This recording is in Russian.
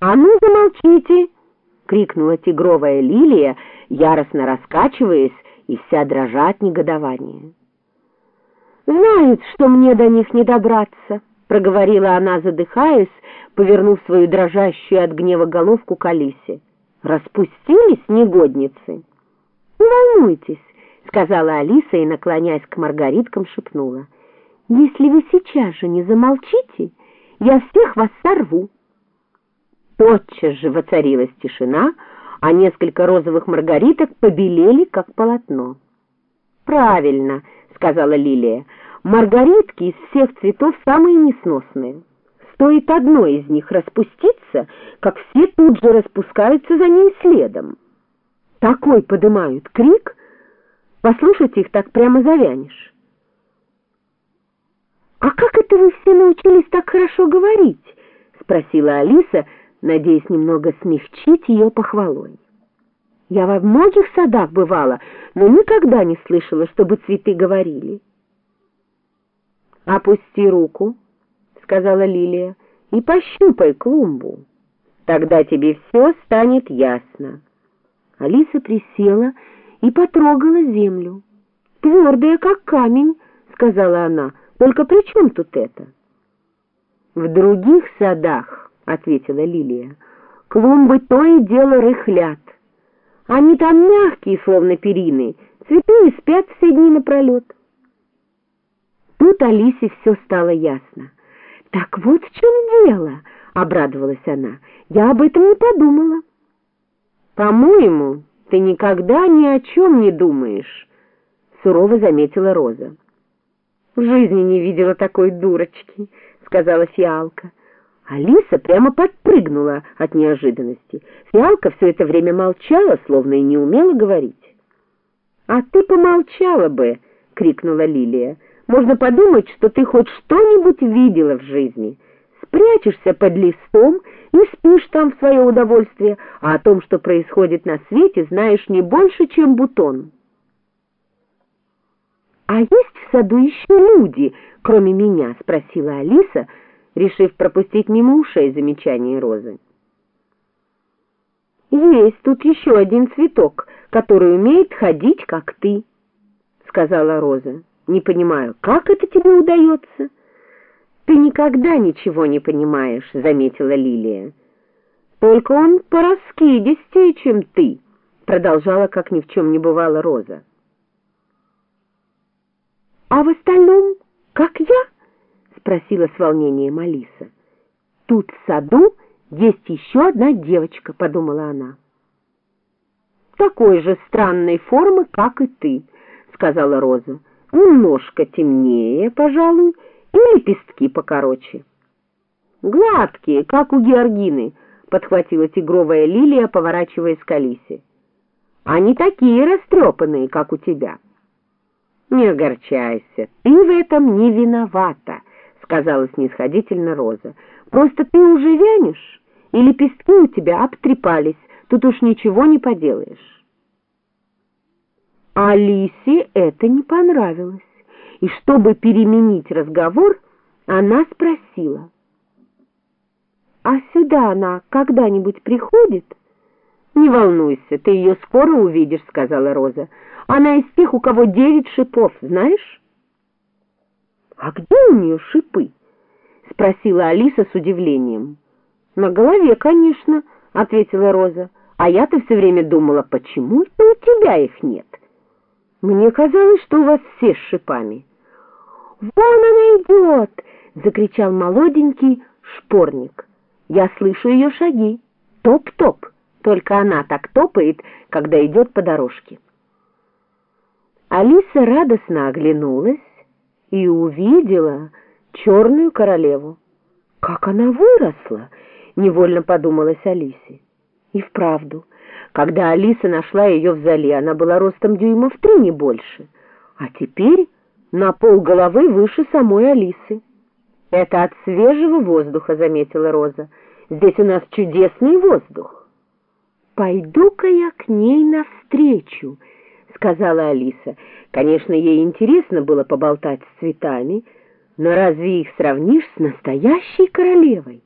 «А ну, замолчите!» — крикнула тигровая лилия, яростно раскачиваясь и вся дрожа от негодования. «Знают, что мне до них не добраться», — проговорила она, задыхаясь, повернув свою дрожащую от гнева головку к Алисе. «Распустились, негодницы?» «Не волнуйтесь», — сказала Алиса и, наклоняясь к маргариткам, шепнула. «Если вы сейчас же не замолчите, я всех вас сорву». Тотчас же воцарилась тишина, а несколько розовых маргариток побелели, как полотно. «Правильно», — сказала Лилия, — «маргаритки из всех цветов самые несносные. Стоит одной из них распуститься, как все тут же распускаются за ней следом. Такой подымают крик, послушать их так прямо завянешь». «А как это вы все научились так хорошо говорить?» — спросила Алиса, — надеясь немного смягчить ее похвалой. Я во многих садах бывала, но никогда не слышала, чтобы цветы говорили. «Опусти руку», — сказала Лилия, — «и пощупай клумбу. Тогда тебе все станет ясно». Алиса присела и потрогала землю. «Твердая, как камень», — сказала она, — «только при чем тут это?» «В других садах», — ответила Лилия. «Клумбы то и дело рыхлят. Они там мягкие, словно перины, цветы и спят все дни напролет». Тут Алисе все стало ясно. «Так вот в чем дело!» — обрадовалась она. «Я об этом не подумала». «По-моему, ты никогда ни о чем не думаешь», — сурово заметила Роза. «В жизни не видела такой дурочки», — сказала Фиалка. Алиса прямо подпрыгнула от неожиданности. Фиалка все это время молчала, словно и не умела говорить. «А ты помолчала бы!» — крикнула Лилия. «Можно подумать, что ты хоть что-нибудь видела в жизни. Спрячешься под листом и спишь там в свое удовольствие, а о том, что происходит на свете, знаешь не больше, чем бутон». «А есть в саду еще люди, кроме меня?» — спросила Алиса, — решив пропустить мимо ушей замечание Розы. «Есть тут еще один цветок, который умеет ходить, как ты», — сказала Роза. «Не понимаю, как это тебе удается?» «Ты никогда ничего не понимаешь», — заметила Лилия. «Только он пораскидистее, чем ты», — продолжала, как ни в чем не бывало Роза. «А в остальном, как я?» Спросила с волнением Алиса. «Тут в саду есть еще одна девочка», — подумала она. «Такой же странной формы, как и ты», — сказала Роза. «Немножко темнее, пожалуй, и лепестки покороче». «Гладкие, как у Георгины», — подхватила тигровая лилия, поворачиваясь к Алисе. «Они такие растрепанные, как у тебя». «Не огорчайся, ты в этом не виновата», сказала снисходительно Роза. «Просто ты уже вянешь, и лепестки у тебя обтрепались, тут уж ничего не поделаешь». Алисе это не понравилось, и чтобы переменить разговор, она спросила. «А сюда она когда-нибудь приходит?» «Не волнуйся, ты ее скоро увидишь», — сказала Роза. «Она из тех, у кого девять шипов, знаешь?» «А где у нее шипы?» — спросила Алиса с удивлением. «На голове, конечно», — ответила Роза. «А я-то все время думала, почему это у тебя их нет? Мне казалось, что у вас все с шипами». «Вон она идет!» — закричал молоденький шпорник. «Я слышу ее шаги. Топ-топ. Только она так топает, когда идет по дорожке». Алиса радостно оглянулась и увидела черную королеву. Как она выросла, невольно подумалась Алисе. И вправду, когда Алиса нашла ее в зале, она была ростом дюймов три, не больше, а теперь на пол головы выше самой Алисы. «Это от свежего воздуха», — заметила Роза. «Здесь у нас чудесный воздух». «Пойду-ка я к ней навстречу», — сказала Алиса. Конечно, ей интересно было поболтать с цветами, но разве их сравнишь с настоящей королевой?